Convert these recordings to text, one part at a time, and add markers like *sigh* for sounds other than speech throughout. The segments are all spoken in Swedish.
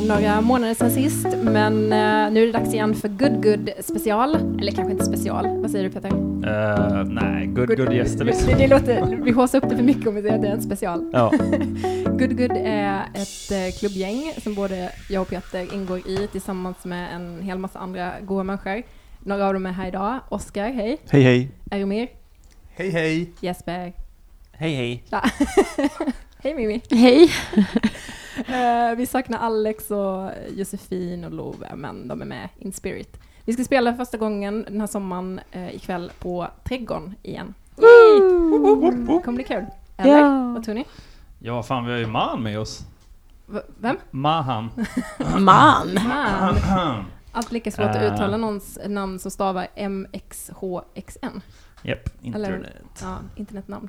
Några månader sedan sist, men uh, nu är det dags igen för Good Good special. Eller kanske inte special. Vad säger du Peter? Uh, nej, Good Good, good gäster liksom. Det, det låter, vi håsar upp det för mycket om vi säger att det är en special. Ja. *laughs* good Good är ett uh, klubbgäng som både jag och Peter ingår i tillsammans med en hel massa andra goda människor. Några av dem är här idag. Oskar, hej. Hej hej. Eromir. Hej hej. Jesper. Hej hej. Ja. *laughs* hej Mimi. Hej. *laughs* Uh, vi saknar Alex och Josefin och Love, men de är med in spirit. Vi ska spela första gången den här sommaren uh, ikväll på Trädgården igen. Det kommer bli kul. Eller? Ja. Vad tror ni? Ja, fan vi har ju Man med oss. V vem? Mahan. *laughs* Man. Man. Allt lika svårt att eh. uttala någons namn som stavar MXHXN. Japp, internet. Eller, ja, internetnamn.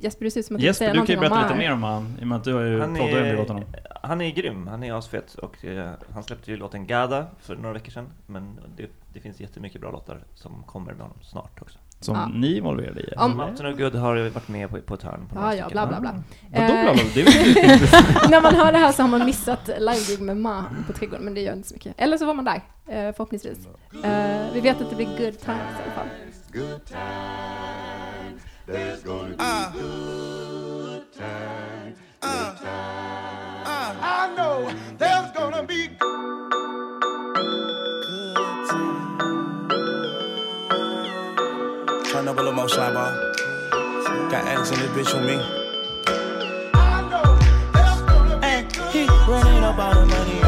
Jesper, du ser ut som att Jesper, du säger du kan ju berätta lite mer om han, i och med att du har ju pratat en del åt honom. Han är grym, han är asfet och eh, han släppte ju låten Gada för några veckor sedan. Men det, det finns jättemycket bra låtar som kommer med honom snart också. Som ja. ni involverade i? Om Mountain of Good har varit med på, på ett hörn. På ja, ja, bla bla bla. Vadå bla bla? Det är *laughs* När man hör det här så har man missat livegig med Ma på Trädgården, men det gör inte så mycket. Eller så var man där, eh, förhoppningsvis. Uh, vi vet att det blir good times i alla fall. Good times, there's gonna be uh. good times, good uh. times. Uh. I know there's gonna be good times. Turn up a little more shy ball. Got Alex in this bitch with me. And he running up all the money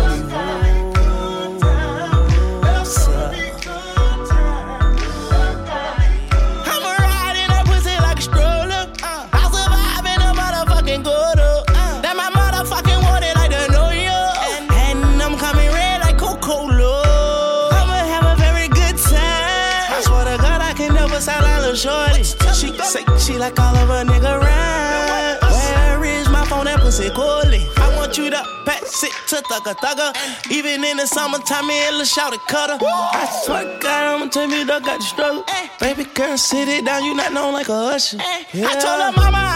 like all of a nigga rhyme. Where is my phone and pussy coolly? I want you to pass it to thugger thugger. Even in the summertime, me and Shout it cutter. I swear to God, I'ma tell me dog got the struggle. Eh. Baby girl, sit it down, you not known like a usher. Eh. Yeah. I told her mama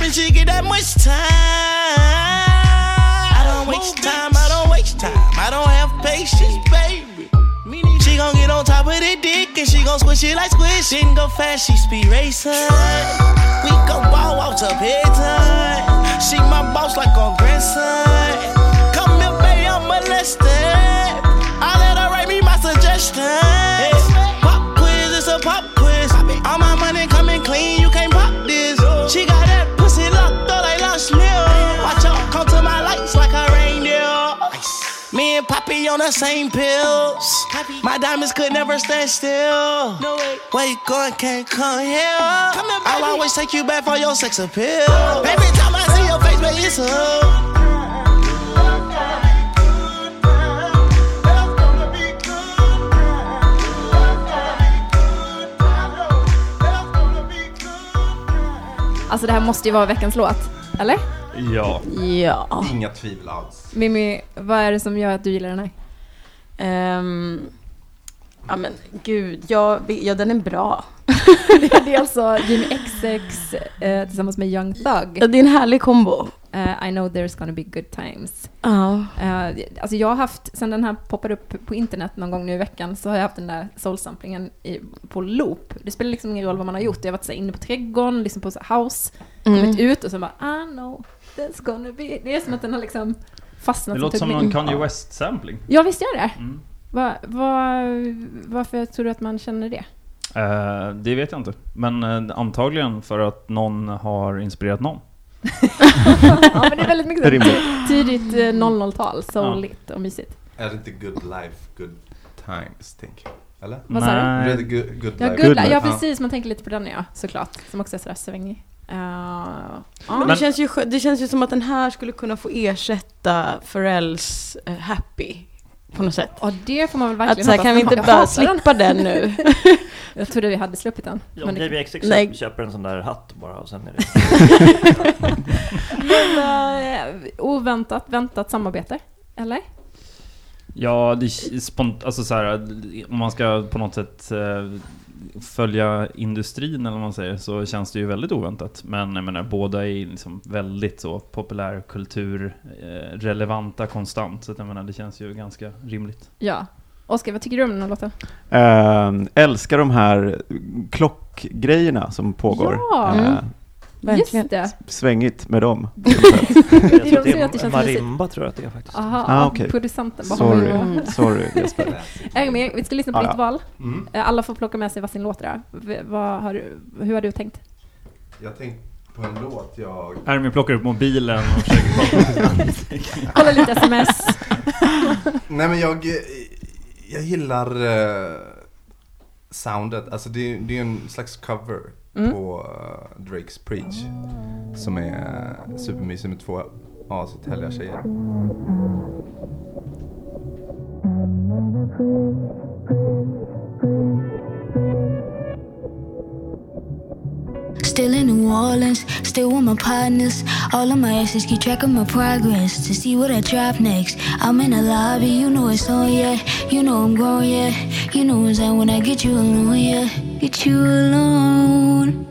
bitch walk up tripping, she get that much time. I don't waste time, I don't waste time. I don't have patience, baby She gon' get on top of the dick and she gon' squish it like squish. Didn't go fast, she speed racing. We gon' ball out to bedtime. She my boss like on grandson. Come here, baby, I'm molested. I let her write me my suggestions. Pop quiz, it's a pop quiz. All my money Me on the same pills. My diamonds could never stand still. No way. Where you going? Can't come here. Come here I'll always take you back for your sex appeal. Every time I see your face, baby, it's a. Alltså det här måste ju vara veckans låt, eller? Ja. Ja. Inga tvivel alls. Mimmi, vad är det som gör att du gillar den här? Um, ja men gud, ja, ja den är bra. *laughs* det är alltså Jimmy XX eh, tillsammans med Young Thug. Ja, det är en härlig kombo. Uh, I know there's gonna be good times. Uh. Uh, alltså jag har haft, sen den här poppade upp på internet någon gång nu i veckan, så har jag haft den där soul-samplingen på loop. Det spelar liksom ingen roll vad man har gjort. Jag har varit så inne på trädgården, liksom på så house, mm. kommit ut och så bara I know there's gonna be... Det är som att den har liksom fastnat. Det låter som en Kanye West-sampling. Ja, visst gör det? Mm. Va, va, varför tror du att man känner det? Uh, det vet jag inte. Men uh, antagligen för att någon har inspirerat någon. *laughs* ja, men det är väldigt mycket tidigt 00-tal, eh, souligt ja. och mysigt. Är det inte good life, good times, tänker jag? Eller? Vad sa du? Nej. Really good, good Ja, good Good life. life. Ja, precis. Man tänker lite på den, ja. Såklart. Som också är sådär svängig. Uh, ja. Men det, känns ju, det känns ju som att den här skulle kunna få ersätta Pharrells eh, Happy på något sätt. Och det får man väl Att verkligen så här, hoppas. kan vi inte bara den. slippa den nu? *laughs* Jag trodde vi hade sluppit den. Ja, Men det- JVXX Nej. köper en sån där hatt bara och sen är det... *laughs* Men, eh, oväntat, väntat samarbete? Eller? Ja, det är spont alltså så här, om man ska på något sätt eh, följa industrin eller vad man säger så känns det ju väldigt oväntat. Men jag menar, båda är liksom väldigt så populärkultur eh, relevanta konstant. Så att jag menar, det känns ju ganska rimligt. Ja. Oskar, vad tycker du om den här låten? Ehm, älskar de här klockgrejerna som pågår. Ja. Mm. Verkligen. Just det. svängigt med dem. *laughs* Jag de tror att det det känns är marimba tror jag att det är faktiskt. Aha, Ah, okej. producenten Sorry, den. sorry Jesper. *laughs* Ermi, vi ska lyssna på Ah, ditt ja. val. Mm. Eh, Alla får plocka med sig låt Vad har du, hur har du tänkt? Jag tänkte på en låt jag... Armin plockar upp mobilen och försöker *laughs* Kolla lite sms. Nej men jag, eh, jag gillar eh, soundet. Alltså det, det är en slags cover Mm. på eh, Drakes Preach. Som är uh, supermysig med två asigt härliga tjejer. Still in New Orleans, still with my partners. All of my exes keep track of my progress to see what I drop next. I'm in the lobby, you know it's on, yeah. You know I'm grown, yeah. You know it's on when I get you alone, yeah. Get you alone.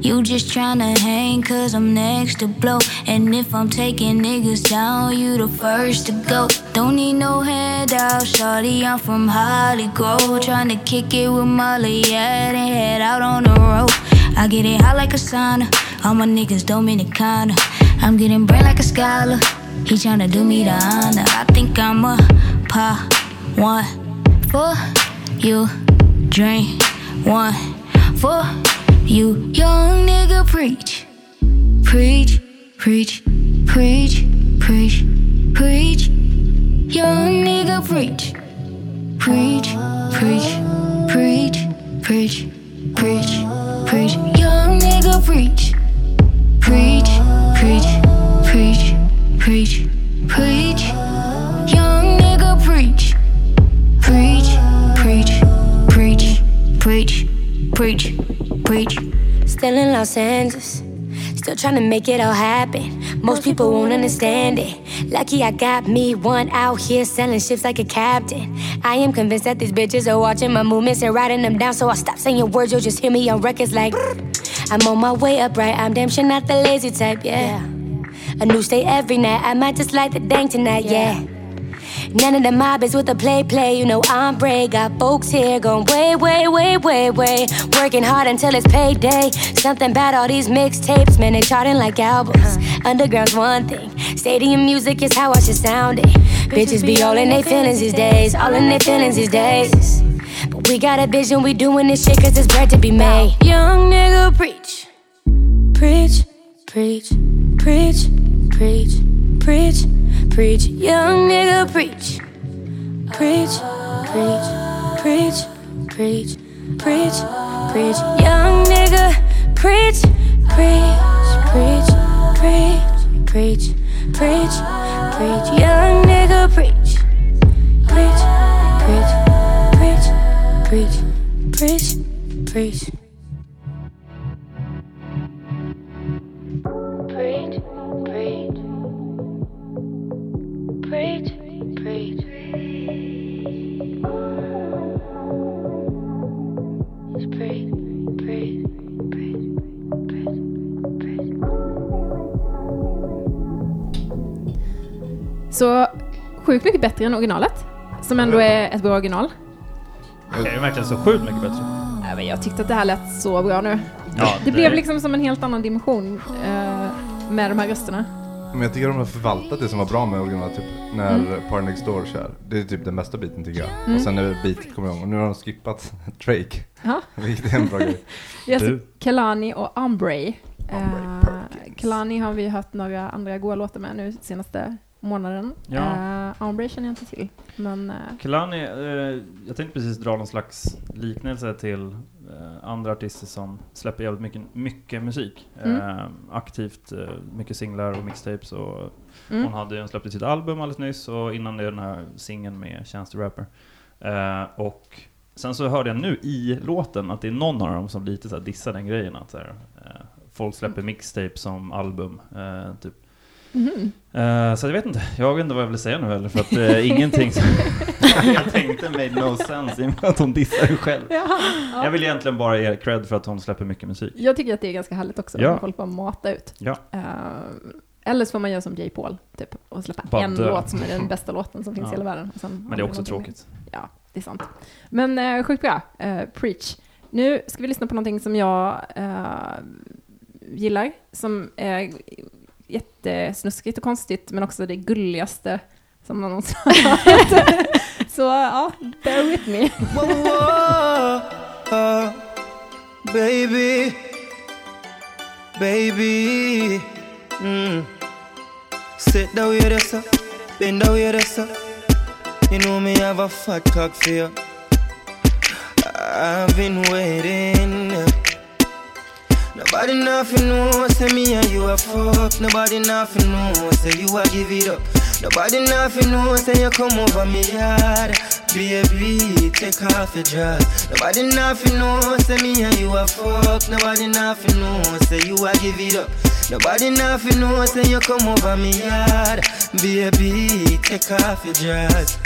You just tryna hang cause I'm next to blow. And if I'm taking niggas down, you the first to go. Don't need no handout, shorty, I'm from Holly Grove. Tryna kick it with Molly, yeah, then head out on the road. I get it hot like a sauna, all my niggas Dominicana. I'm getting brain like a scholar, he tryna do me the honor. I think I'm a pop one for you, drink one for you. Young nigga, preach, preach, preach, preach, preach, preach. Young nigga, preach, preach, preach, preach, preach, preach, preach. Young nigga, preach, preach, preach, preach, preach, preach. Preach, preach. Still in Los Angeles, still trying to make it all happen. Most people won't understand it. Lucky I got me one out here selling ships like a captain. I am convinced that these bitches are watching my movements and writing them down, so I stop saying your words. You'll just hear me on records like I'm on my way up, right? I'm damn sure not the lazy type, yeah. A new state every night. I might just like the dang tonight, yeah. None of the mob is with the play play. You know I'm brave. Got folks here going way, way, way, way, way. Working hard until it's payday. Something about all these mixtapes, man, they charting like albums. Uh-huh. Underground's one thing. Stadium music is how I should sound it. Bitches be all in their feelings these days. All in their feelings these days. But we got a vision, we doing this shit cause it's bread to be made. Young nigga, preach. Preach, preach, preach, preach, preach, preach. Young nigga, preach. Preach, preach, preach, preach, preach, preach. Young nigga, preach, preach, preach, preach, preach, preach, preach. Young nigga, preach. Preach, preach, preach, preach, preach, preach. Preach, Så sjukt mycket bättre än originalet. Som ändå är ett bra original. Okej, det är verkligen så sjukt mycket bättre. Nej, men jag tyckte att det här lät så bra nu. Ja, Det blev liksom som en helt annan dimension eh, med de här rösterna. Men jag tycker de har förvaltat det som var bra med originalet, typ när Mm. Party Next Door kör. Det är typ den bästa biten tycker jag. Mm. Och sen när beatet kommer igång, och nu har de skippat *laughs* Drake. Ja. *laughs* Vilket är en bra grej. Har Du. sett Kelani och Eh, Perkins. Kelani har vi hört några andra goa låtar med nu senaste månaden. Ja. Uh, Ombre känner jag inte till. Men uh, Kehlani, eh, jag tänkte precis dra någon slags liknelse till eh, andra artister som släpper jävligt mycket, mycket musik. Mm. Eh, aktivt, eh, mycket singlar och mixtapes och mm. hon hade ju släppt sitt album alldeles nyss och innan det den här singeln med Chance the Rapper. Eh, och sen så hörde jag nu i låten att det är någon av dem som lite så här dissar den grejen att så här, eh, folk släpper mixtapes som album. Eh, Mhm. Eh, så jag vet inte, jag vet inte vad jag vill säga nu heller för att eh, *laughs* ingenting som *laughs* jag tänkte made no sense i och med att hon dissar sig själv. Jaha, ja. Jag vill egentligen bara ge cred för att hon släpper mycket musik. Jag tycker att det är ganska härligt också, Ja. när folk bara matar ut. Ja. Eh, eller så får man göra som J. Paul, typ, och släppa Bara en dö. låt som är den *laughs* bästa låten som finns Ja. i hela världen. Och sen har Men det är också tråkigt. mer. Ja, det är sant. Men uh, sjukt bra. Eh, Preach. Nu ska vi lyssna på någonting som jag eh, gillar, som är jättesnuskigt och konstigt, men också det gulligaste som man någonsin har *laughs* hört. Så ja, bear with me. Whoa, whoa, uh, baby, baby. Mm. Sit down with us, uh, bend down with us. uh. You know me have a fat cock for you. I've been waiting. Nobody nothing knows, say me and you a fuck. Nobody nothing knows, say you a give it up. Nobody nothing knows, say you come over me yard. Baby, take off your dress. Nobody nothing knows, say me and you a fuck. Nobody nothing knows, say you a give it up. Nobody nothing knows, say you come over me yard. Baby, take off your dress.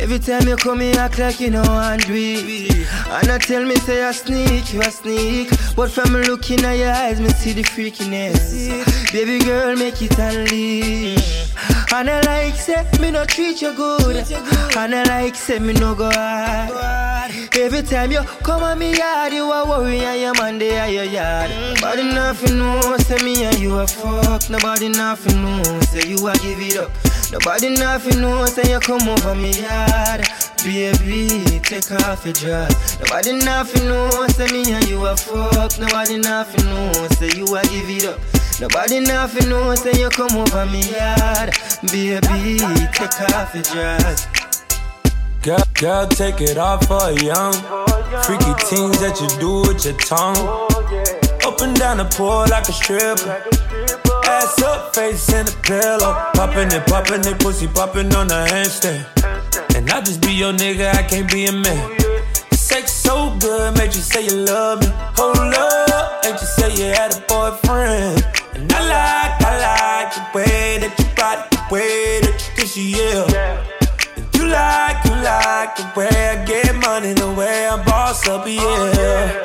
Every time you come, you act like you know and do. And I tell me, say I sneak, you a sneak. But from looking at your eyes, me see the freakiness. Baby girl, make it unleash. And I like, say, me no treat you good. And I like, say, me no go hard. Every time you come on me yard, you a worry and your man they at your yard. Nobody nothing knows, say me and you a fuck. Nobody nothing knows, say you a give it up. Nobody nothing knows, say you come over me yard. Baby, take off your dress. Nobody nothing knows, say me and you a fuck. Nobody nothing knows, say you a give it up. Nobody nothing knows, say you come over me yard. Baby, take off your dress. Girl, girl, take it off for young. Freaky things that you do with your tongue. Up and down the pole like a stripper. Ass up, face in the pillow. Popping it, popping it, pussy popping on the handstand. And I just be your nigga, I can't be a man. Sex so good, made you say you love me. Hold up, ain't you say you had a boyfriend. And I like, I like the way that you body, the way that you kiss you, yeah. And you like, you like the way I get money, the way I boss up, yeah.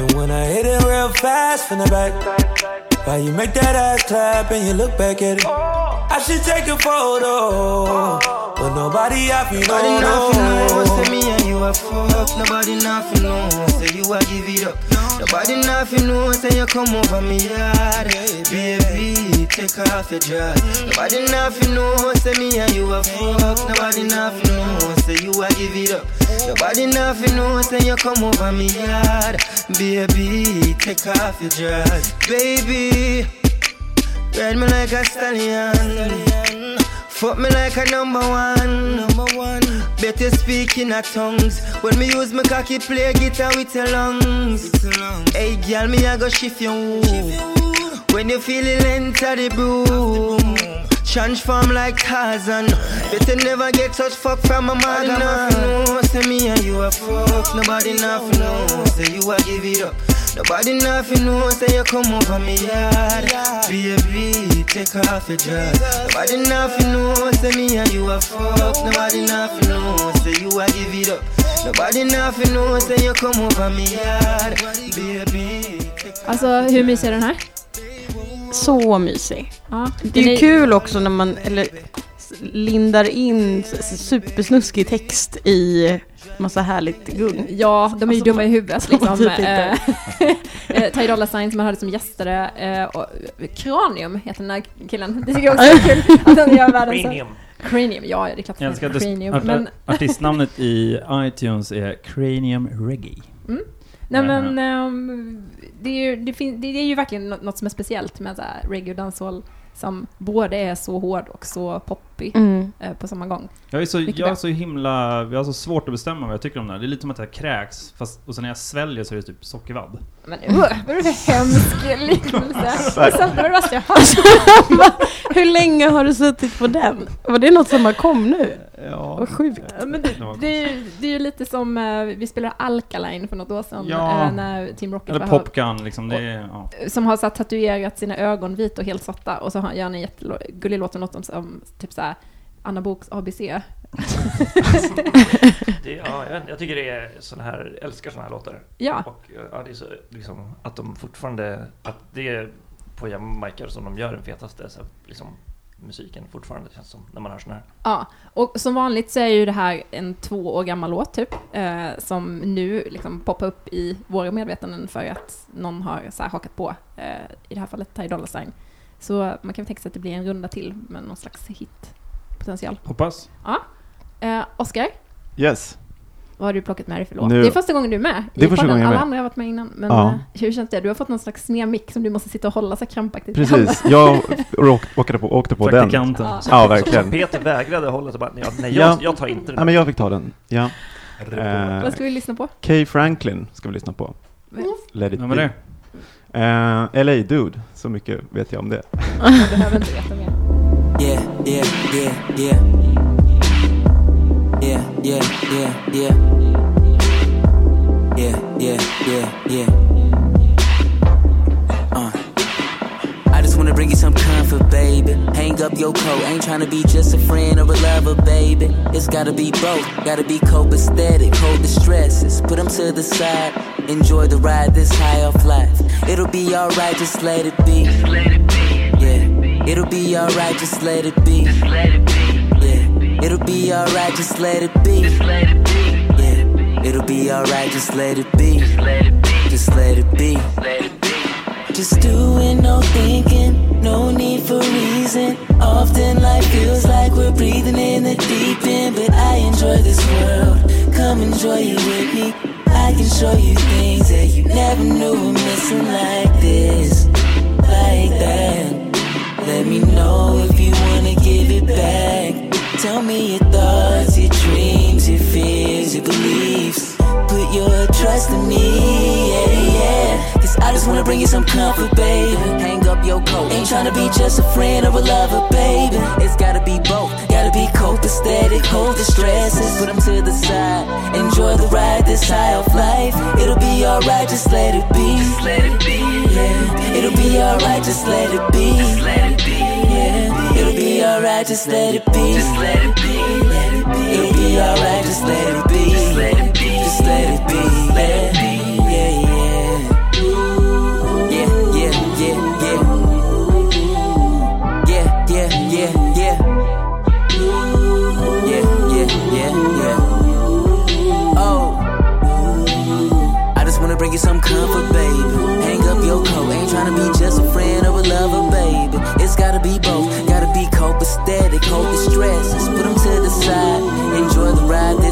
And when I hit it real fast from the back, why you make that ass clap and you look back at it? I should take a photo, but nobody I feel Nobody no, nothing knows, no. say me and you a fuck. Nobody nothing knows, say you a give it up. Nobody nothing knows, say you come over me yard. Baby, take off your dress. Nobody nothing knows, say me and you a fuck. Nobody nothing knows, say you a give it up. Nobody nothing knows, say you come over me yard. Baby, take off your dress. Baby, ride me like a stallion. Fuck me like a number one. Number one. Better speak in a tongues. When me use my cocky play guitar with your lungs. Hey girl, me I go shift your woo. When you feel it enter the broom. Transform like Tarzan. Better never get such fuck from a man. Nobody nothing knows, say me and you a fuck. Nobody nothing know, say you a give it up. Nobody nothing know, say you come over me yard. Baby, take off your dress. Nobody nothing knows, say me and you a fuck. Nobody nothing knows, say you a give it up. Nobody nothing knows, say you come over me yard. Baby, take Alltså, hur mysig är den här? Så mysig. Ja, Det är ju kul också när man eller, lindar in supersnuskig text i massa härligt gung. Ja, de är ju Alltså, dumma i huvudet liksom. *laughs* typ Eh, *laughs* eh, Ty Dolla Sign som man hade som gästare. eh, och Cranium heter den här killen. Det tycker jag också är *laughs* kul. Att han gör världens... Cranium. Cranium, ja det är klart Jag att älskar Cranium. art- Men, artistnamnet i iTunes är Cranium Reggae. mm. Nej men, ehm, det, är ju, det, fin- det är ju verkligen nå- något som är speciellt med så här reggae och dancehall som både är så hård och så poppig Mm. eh, på samma gång. Jag är, så, Mycket jag är bra. så himla... Jag har så svårt att bestämma vad jag tycker om det här. Det är lite som att jag kräks, fast, och sen när jag sväljer så är det typ sockervadd. Men uh, vad är det för hemsk *laughs* liknelse? Det är sant, det var det värsta jag hört. *laughs* Hur länge har du suttit på den? Var det något som bara kom nu? Ja. Vad sjukt. Men det, det, är ju, det är ju lite som, eh, vi spelade Alkaline för något år sedan, Ja. eh, när Team Rocket Eller var- Popgun liksom, det är... Ja. som har så här, tatuerat sina ögon vit och helt svarta och så har gör han en jättegullig låt om något om, som typ såhär Anna Boks ABC. *laughs* Det, ja, jag, vet inte, jag tycker det är sån här, jag älskar såna här låtar. Ja. Och ja, det är så liksom att de fortfarande, att det är på Jamaica som de gör den fetaste så liksom, musiken fortfarande känns som när man hör sån här. Ja, och som vanligt så är ju det här en två år gammal låt typ, eh, som nu liksom poppar upp i våra medvetanden för att någon har så här hakat på, eh, i det här fallet Ty Dolla Sign. Så man kan tänka sig att det blir en runda till med någon slags hitpotential. Hoppas. Ja. Eh, Oscar, Yes. Vad har du plockat med dig för låt? Nu- Det är första gången du är med Det är första gången jag är Alla med. andra har varit med innan. Men Ja. eh, hur känns det? Du har fått någon slags snedmick som du måste sitta och hålla så krampaktigt Precis, jag åk, åkte på, åkte på den. Ja. Ja, verkligen. Peter vägrade hålla sig bara, nej, nej jag, Ja. jag tar inte den. Ja, men jag fick ta den. Ja. Eh, Vad ska vi lyssna på? Kay Franklin ska vi lyssna på. Let it be. det? Eh, LA Dude, så mycket vet jag om det. Jag behöver inte veta mer. Yeah, yeah, yeah, yeah. Yeah, yeah, yeah, yeah. Yeah, yeah, yeah. Uh. I just wanna bring you some comfort, baby. Hang up your coat, ain't tryna be just a friend or a lover, baby. It's gotta be both, gotta be copacetic, hold the stresses, put them to the side. Enjoy the ride this high off life. It'll be alright, just let it be. Yeah, it'll be alright, just let it be. Yeah, it'll be alright, just let it be. Yeah, it'll be alright, just let it be. Just let it be. Just doing no thinking, no need for reason. Often life feels like we're breathing in the deep end, but I enjoy this world. Come enjoy it with me. I can show you things that you never knew were missing like this, like that. Let me know if you wanna give it back. Me your thoughts, your dreams, your fears, your beliefs. Put your trust in me, yeah, yeah. Cause I just wanna bring you some comfort, baby. Hang up your coat. Ain't tryna be just a friend or a lover, baby. It's gotta be both. Gotta be copacetic, hold the stresses, put them to the side. Enjoy the ride this high off life. It'll be alright, just let it be. Just let it be, yeah. It'll be alright, just let it be. Just let it be, yeah. It'll be alright, just let it be. Just let it be. It'll be alright, just let it be. Just let it be, just let it be,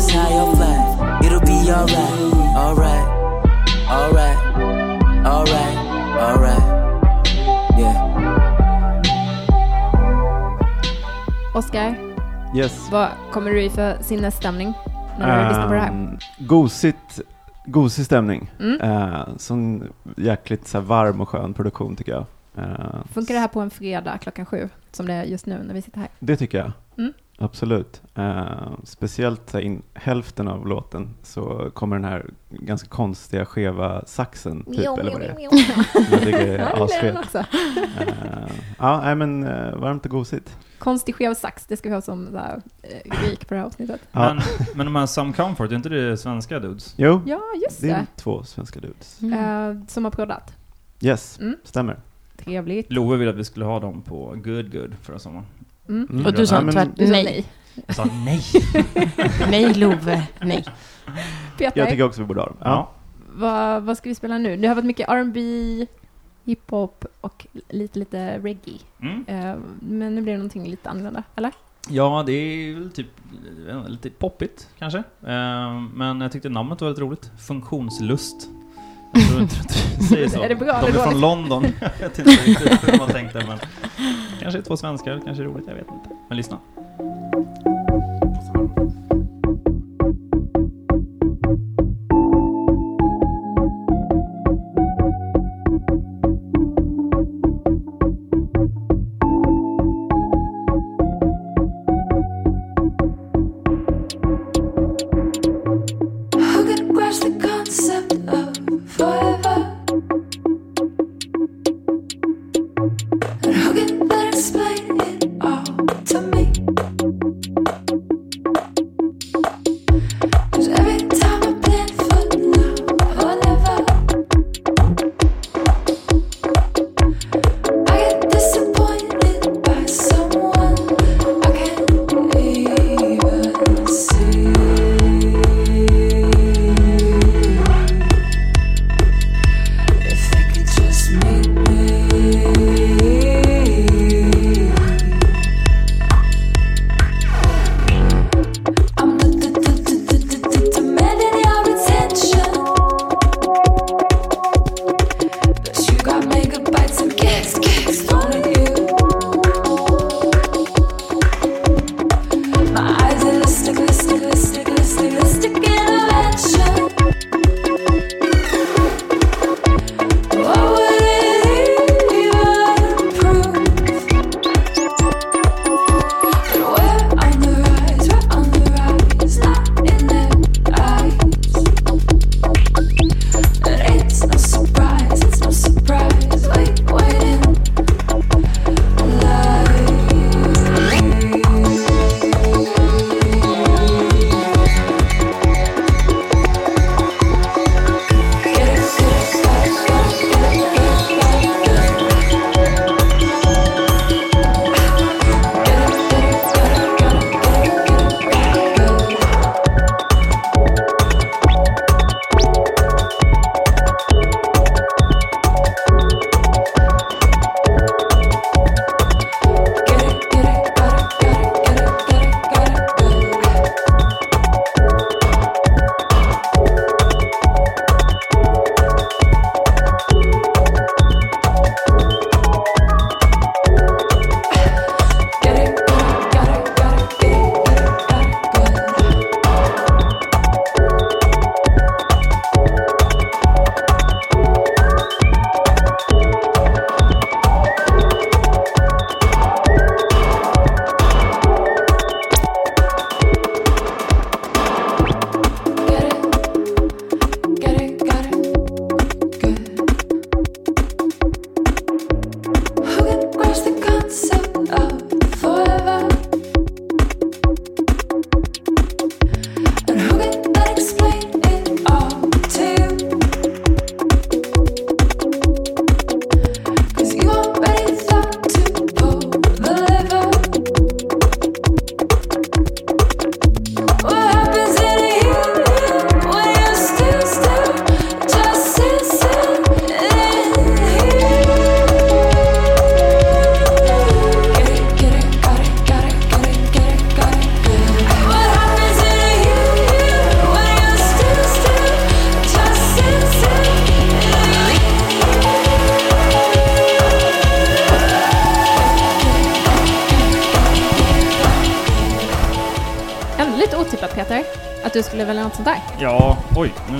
this high off life. It'll be alright, alright, alright, alright, alright. Yeah. Oscar, Yes. vad kommer du i för sinnesstämning när du lyssnar på det här? Um, gosigt, gosig stämning. Mm. Uh, sån jäkligt så här, varm och skön produktion tycker jag. Eh, Funkar det här på en fredag klockan sju, som det är just nu när vi sitter här? Det tycker jag. Mm. Absolut. Eh, speciellt in hälften av låten så kommer den här ganska konstiga skeva saxen, typ, Mjau, eller vad det är. mjau. Jag tycker det är asfet. Eh, Ja, men eh, varmt och gosigt. Konstig skev sax, det ska vi ha som rubrik på det här avsnittet. Ja. Men, men de här Some Comfort, är inte det svenska dudes? Jo, Ja, just det är det. två svenska dudes. Eh, som har proddat. Yes, Mm. stämmer. Trevligt. Love ville att vi skulle ha dem på Good Good förra sommaren. Mm. Mm. Och du sa Ja, tvärt nej. nej. Jag sa nej. *laughs* Nej Love, nej. Peter, Jag tycker också vi borde ha dem. Ja. Vad, vad ska vi spela nu? Det har varit mycket R&B, hiphop och lite, lite reggae. Mm. Eh, men nu blir det någonting lite annorlunda, eller? Ja, det är väl typ lite poppigt kanske. Eh, Men jag tyckte namnet var väldigt roligt. Funktionslust. Jag tror inte att du säger så. Är det bra De är från? London. *laughs* Jag vet inte riktigt hur man tänkte, men *laughs* kanske två svenskar, kanske roligt, jag vet inte. Men lyssna.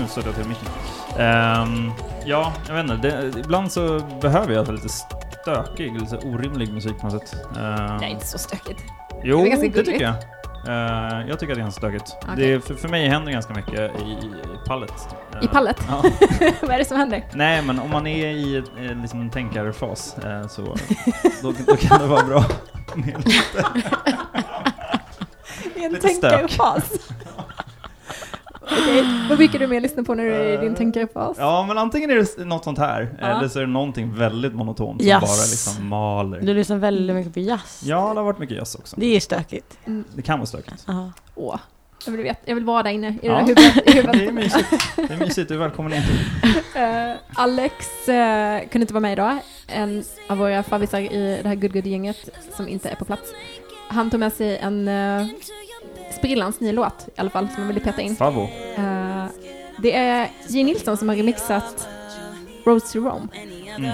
Stötte jag till micken. Ehm, ja, jag vet inte. Det, ibland så behöver jag lite stökig, lite orimlig musik på något sätt. Ehm, Det är inte så stökigt. Jo, Det det, tycker jag. Eh, jag tycker att det är ganska stökigt. Okej. Det är, för, för mig händer ganska mycket i, i pallet. Eh, I pallet? Ja. *laughs* Vad är det som händer? Nej, men om man är i eh, liksom en tänkarfas eh, så då, då kan det vara bra med lite... *laughs* I en tänkarfas. Okej, vad brukar du mer lyssna på när du är i din tänkarfas? Ja, men antingen är det något sånt här, Ja. eller så är det någonting väldigt monotont som Jazz. bara liksom maler. Du lyssnar väldigt mycket på jazz. Ja, det har varit mycket jazz också. Det är stökigt. Det kan vara stökigt. Åh, jag vill, veta, jag vill vara där inne i det Ja. där huvudet. I huvudet. *laughs* Det är mysigt. Det är mysigt, du är välkommen in. *laughs* Eh, Alex eh, kunde inte vara med idag. En av våra favvisar i det här Good Good-gänget som inte är på plats. Han tog med sig en uh, sprillans ny låt i alla fall som han ville peta in. Favo. Eh, det är J. Nilsson som har remixat Roads to Rome. The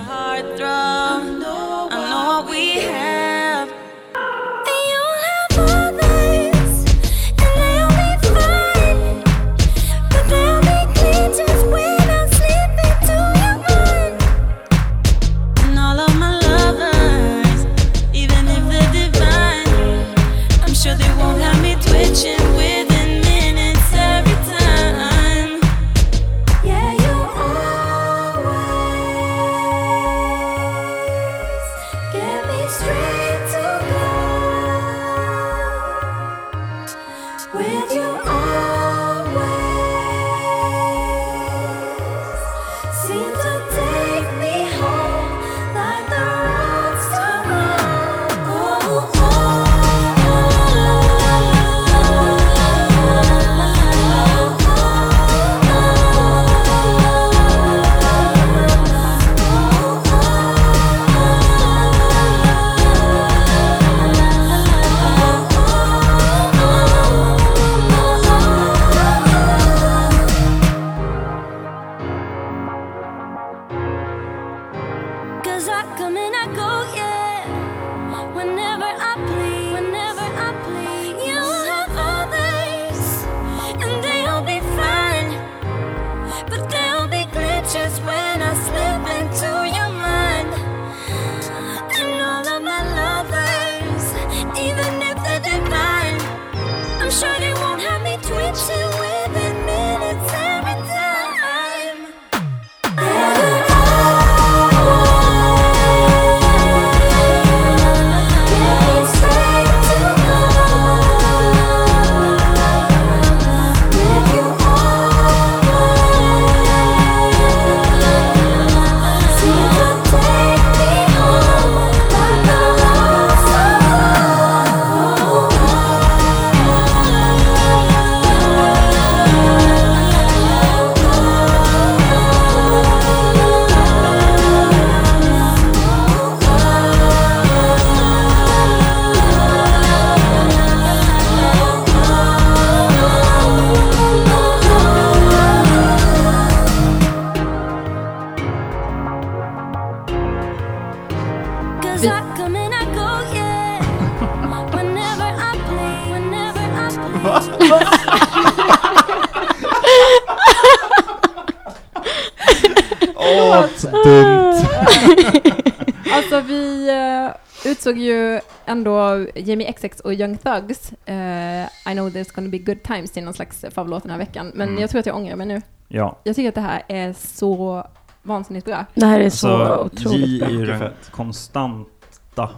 eh, utsåg ju ändå Jamie XX och Young Thugs, eh, I know there's gonna be good times till någon slags favorit den här veckan. Men Mm. jag tror att jag ångrar mig nu. Ja. Jag tycker att det här är så vansinnigt bra. Det här är så Alltså, otroligt J bra. är ju Mycket den konstanta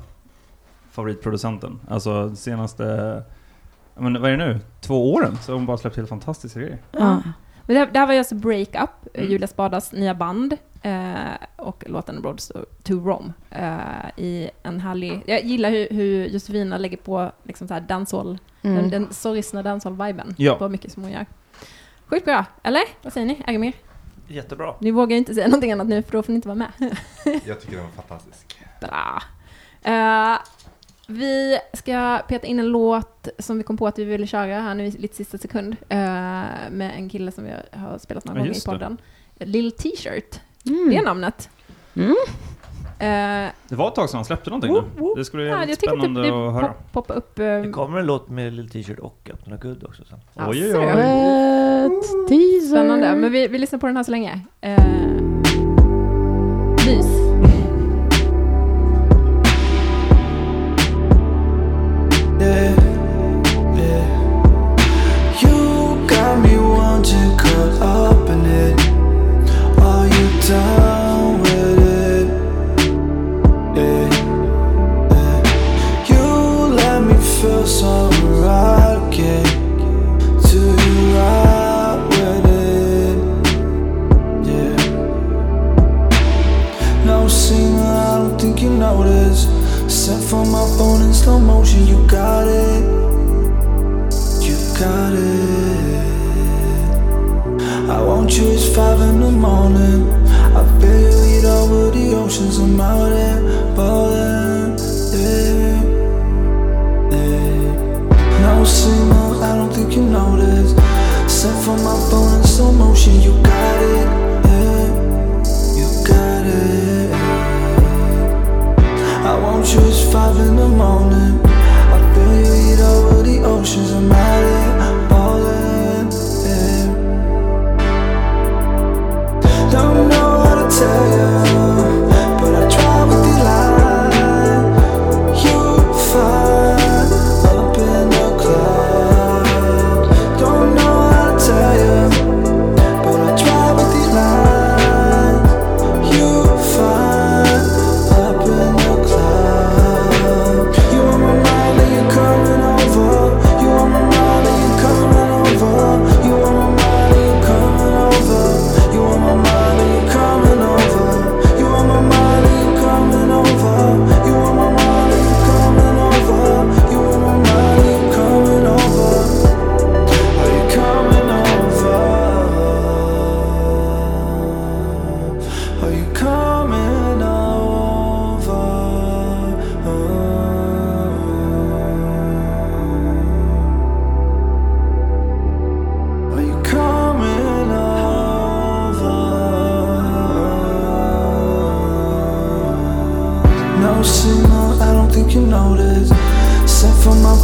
favoritproducenten. Alltså senaste, men, vad är det nu? Två åren så har hon bara släppt helt fantastiska grejer. Ja. Men det, här, det här var ju alltså Break Up, eh, Mm. Julia Spadas nya band eh, och låten Roads to Rome eh, i en härlig... Jag gillar hur, hur Josefina lägger på liksom så här dancehall, Mm. den, den sorgsna dancehall-viben Ja. på mycket som hon gör. Sjukt bra, eller? Vad säger ni? Agamir? Jättebra. Ni vågar inte säga någonting annat nu för då får ni inte vara med. Jag tycker den var fantastisk. Bra. Eh, vi ska peta in en låt som vi kom på att vi ville köra här nu i lite sista sekund eh, med en kille som vi har spelat några Ja, gånger i just det. podden. Lill T-shirt, Mm. det är namnet. Mm. Eh, Det var ett tag sedan han släppte någonting Woop, nu. woop. Det skulle bli ja, jävligt jag tycker att det, spännande det att höra. pop, poppar upp. eh, Det kommer en låt med Lil T-shirt och Öppna Good också sen. Alltså, Oj, oj, oj. Spännande, men vi, vi lyssnar på den här så länge. Eh, life my phone in slow motion. You got it, eh? you got it. I want you, it's five in the morning. I feel you eat over the oceans of my.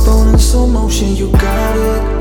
Phone in slow motion, you got it.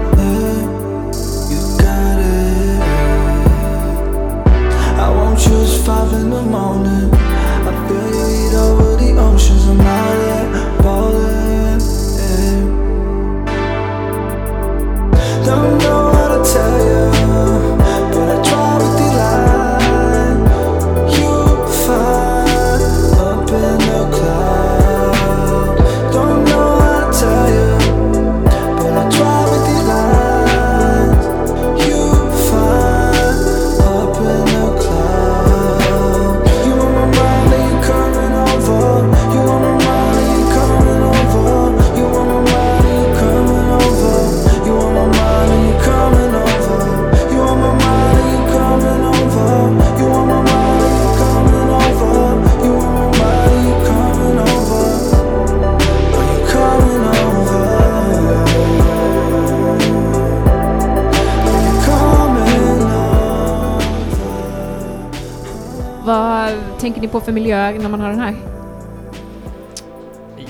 På för miljöer när man har den här?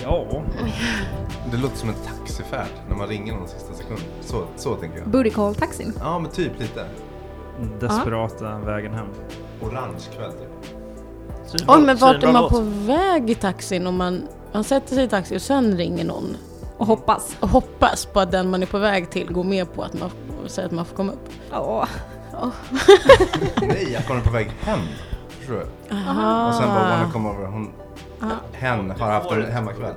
Ja. Det låter som en taxifärd när man ringer någon sista sekund. Så, så tänker jag. Booty call taxin? Ja, men typ lite. Desperata vägen hem. Orange kväll typ. Oj, men vart är man på väg i taxin om man, man sätter sig i taxi och sen ringer någon? Och hoppas? Och hoppas på att den man är på väg till går med på att man säger att man får komma upp. Åh. *laughs* Nej, att man är på väg hem. Du? Aha. Och sen bara wanna come over. Hon, Ah. hen har haft en hemmakväll.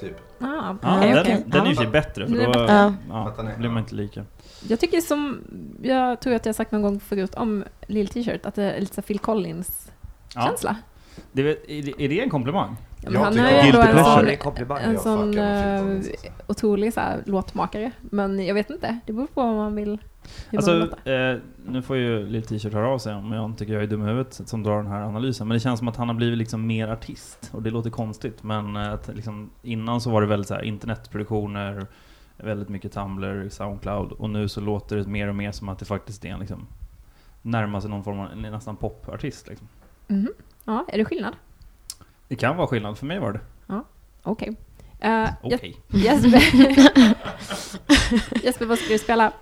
Typ. Ah, Ja, okej, den, den är ju sig bättre för Det är då ja. Ja. blir man inte lika. Jag tycker som, jag tror att jag sagt någon gång förut om Lill T-shirt, att det är lite så Phil Collins-känsla. Det är, är, det, är det en komplimang? Ja, men han är ju ändå en sån, en sån uh, otrolig så här, låtmakare. Men jag vet inte, det beror på vad man vill. Alltså, eh, nu får ju Lill T-shirt höra av sig om jag tycker jag är dum i huvudet som drar den här analysen. Men det känns som att han har blivit liksom mer artist. Och det låter konstigt. Men eh, att liksom, innan så var det väldigt så här, internetproduktioner, väldigt mycket Tumblr, Soundcloud. Och nu så låter det mer och mer som att det faktiskt är en liksom, närmar sig någon form av nästan popartist. Liksom. Mhm. Ja, är det skillnad? Det kan vara skillnad, för mig var det. Ja, okej. Eh, Okej. Jes- Jesper, *laughs* Jesper, vad ska du spela?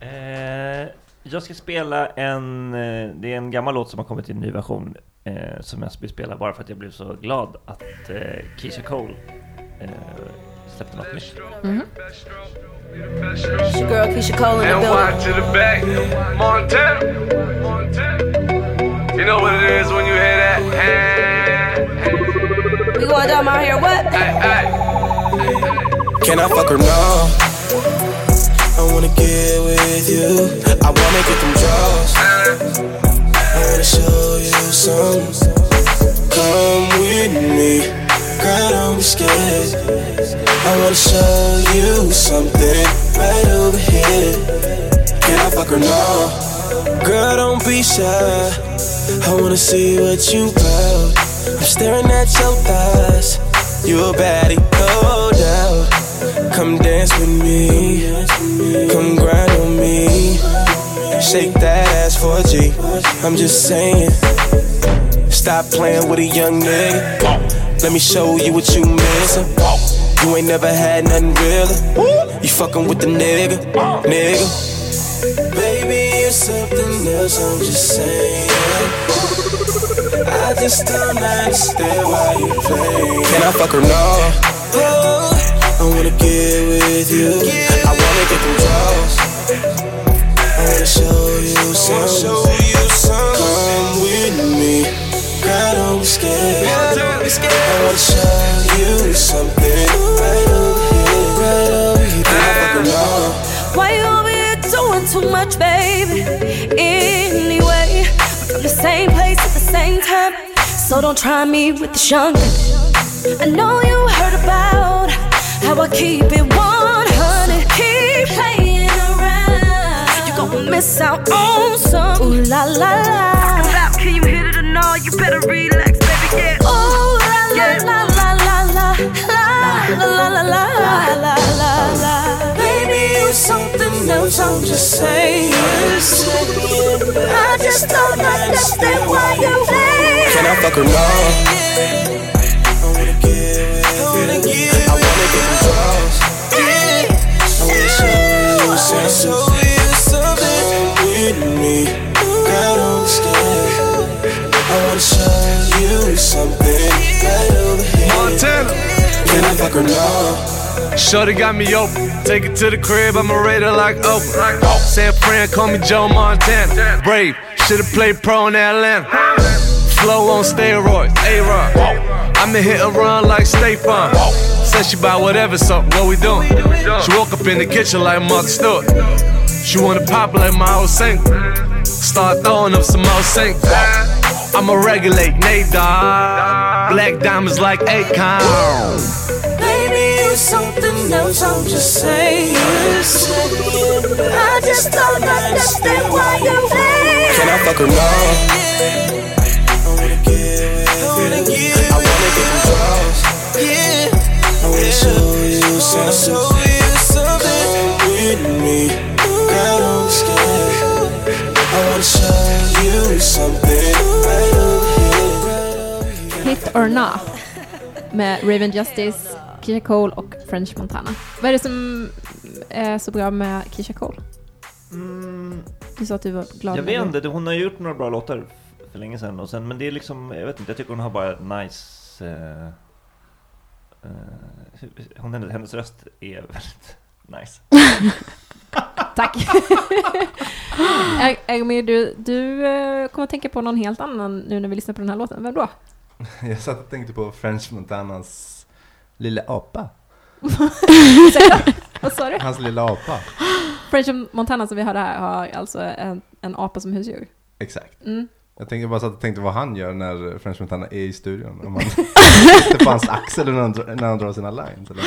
Eh, jag ska spela en, eh, det är en gammal låt som har kommit i en ny version eh, som jag ska spela bara för att jag blev så glad att eh, Keisha Cole eh, släppte något nytt. Here, what? Can I fuck her? Now? I wanna get with you. I wanna get them draws. I wanna show you some. Come with me, girl. Be scared. I wanna show you something right over here. Can I fuck her now? Girl, don't be shy. I wanna see what you about. I'm staring at your thighs. You a baddie, no. Come dance with me. Come grind on me. Shake that ass for G. I'm just saying. Stop playing with a young nigga. Let me show you what you missing. You ain't never had nothing real. You fucking with the nigga, nigga. Baby, you're something else, I'm just saying. I just don't understand why you play. Can I fuck her wanna get oh. With you. I wanna get them draws. I wanna show you something. Come with me. Girl, don't be scared. I wanna show you something. Right over here, right over here. Can I fuck? Ah. Why you over here doing too much, baby? Anyway, we're from the same place at the same time. So don't try me with the shotgun. I know you heard about how I keep it 100. Keep playing around. You gon' miss out on some. Ooh la la la. Can you hit it or no? You better relax, baby. Yeah. Ooh la la la la la la la la la la la la la la. Baby, you're something else, I'm just saying. I just don't understand why you play. Can I fuck her Shorty got me open. Take it to the crib, I'm a raider like Oprah. San Fran, call me Joe Montana. Brave, should've played pro in Atlanta. Flow on steroids, A-Rod. I'ma hit a run like State Farm. Said she buy whatever, so what we doing? She woke up in the kitchen like Martha Stewart. She wanna pop like my old sink. Start throwing up some old sink. I'ma regulate Nate Dogg. Black diamonds like Akon. Baby, you're something else, I'm just saying. I just don't understand why you're play. Can I fuck her now? I wanna show you something. Come with me. Girl, don't be scared. I wanna show you something. Right over here. Hit or Not med Raven Justice, Keisha Cole och French Montana. Vad är det som är så bra med Keisha Cole? Du sa att du var glad Jag vet inte, hon har gjort några bra låtar för länge sedan och sen, men det är liksom, jag vet inte, jag tycker hon har bara nice... Eh, eh, hon, hennes, hennes röst är väldigt nice. *laughs* Tack! *laughs* Ermir, du, du eh, kommer att tänka på någon helt annan nu när vi lyssnar på den här låten. Vem då? *laughs* Jag satt och tänkte på French Montanas lilla apa. Vad sa du? Hans lilla apa. French Montana som vi hörde här har alltså en, en apa som husdjur. Exakt. Mm. Jag tänkte jag bara satt och tänkte vad han gör när French Montana är i studion. Om han sitter på hans axel när han, när han drar sina lines. Eller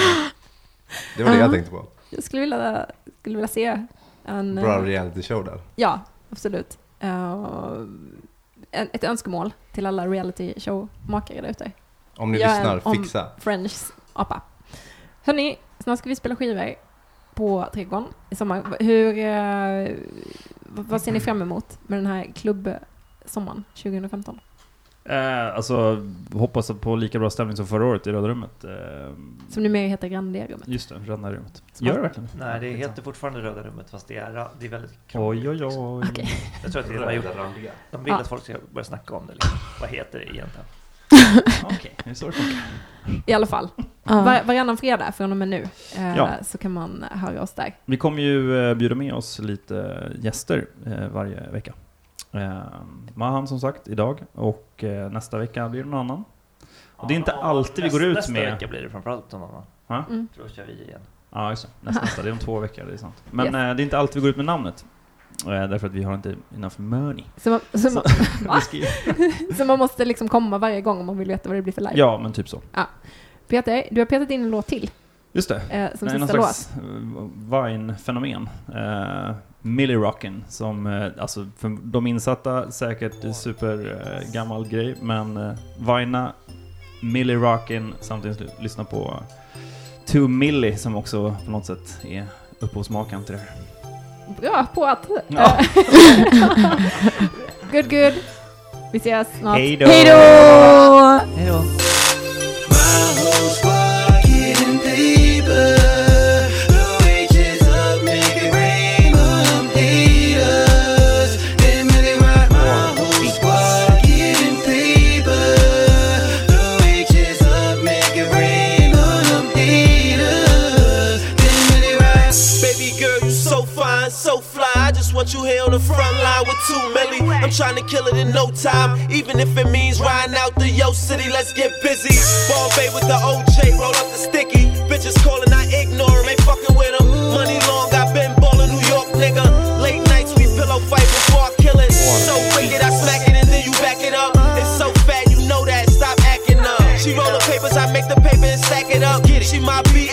det var det jag Ja. tänkte på. Jag skulle vilja, skulle vilja se en... Bra eh, reality show där. Ja, absolut. En, ett önskemål till alla reality show-makare där ute. Om ni Gör en lyssnar, om fixa. Frenchs apa. Hörni, snart ska vi spela skivor på Trädgården i sommar. Hur, vad, vad ser ni fram emot med den här klubbsommaren 2015? Eh, alltså, hoppas på lika bra stämning som förra året i Röda rummet. Eh, Som numera heter Grandia-rummet. just det, Röda rummet. Gör det verkligen? Nej, det heter fortfarande Röda rummet fast det är, det är väldigt Oj, oj, oj. Okej. Jag tror att det är de har gjort. De vill att folk ska börja snacka om det. Liksom. Vad heter det egentligen? *laughs* Okej, det är så det funkar. I alla fall. Var, varannan fredag från och med nu eh, Ja. så kan man höra oss där. Vi kommer ju eh, bjuda med oss lite gäster eh, varje vecka. Eh, Mahan som sagt idag och eh, nästa vecka blir det någon annan. Och det är inte alltid vi går ut nästa med... Nästa vecka blir det framförallt någon annan. Ha? Mm. Då kör vi igen. Ja, just det. Nästa, nästa. Det är om två veckor, det är sant. Men Yes. eh, det är inte alltid vi går ut med namnet. Eh, därför att vi har inte enough money. Så man, så man? Vi *laughs* skriver- *laughs* så man måste liksom komma varje gång om man vill veta vad det blir för live. ja, men typ så. Peter, du har petat in en låt till Just det. eh, som Nej, någon sista låt. slags eh, Vine-fenomen. Uh, Millie Rockin som, eh, alltså för de insatta säkert supergammal eh, grej, men eh, Vina, Millie Rockin, samtidigt lyssna på 2 Milli som också på något sätt är upphovsmakaren till det här. Ja, på att. Ja. *laughs* good, good. Vi ses snart. Hej då! Hej då! on the front line with two milli. I'm trying to kill it in no time, even if it means riding out the yo city. Let's get busy. Ball bay with the OJ, roll up the sticky. Bitches calling, I ignore 'em, ain't fucking with 'em. Money long, I've been ballin' New York, nigga. Late nights, we pillow fight before I kill it. So wicked, I smack it and then you back it up. It's so fat, you know that. Stop acting up. She roll the papers, I make the paper and stack it up. She my beat.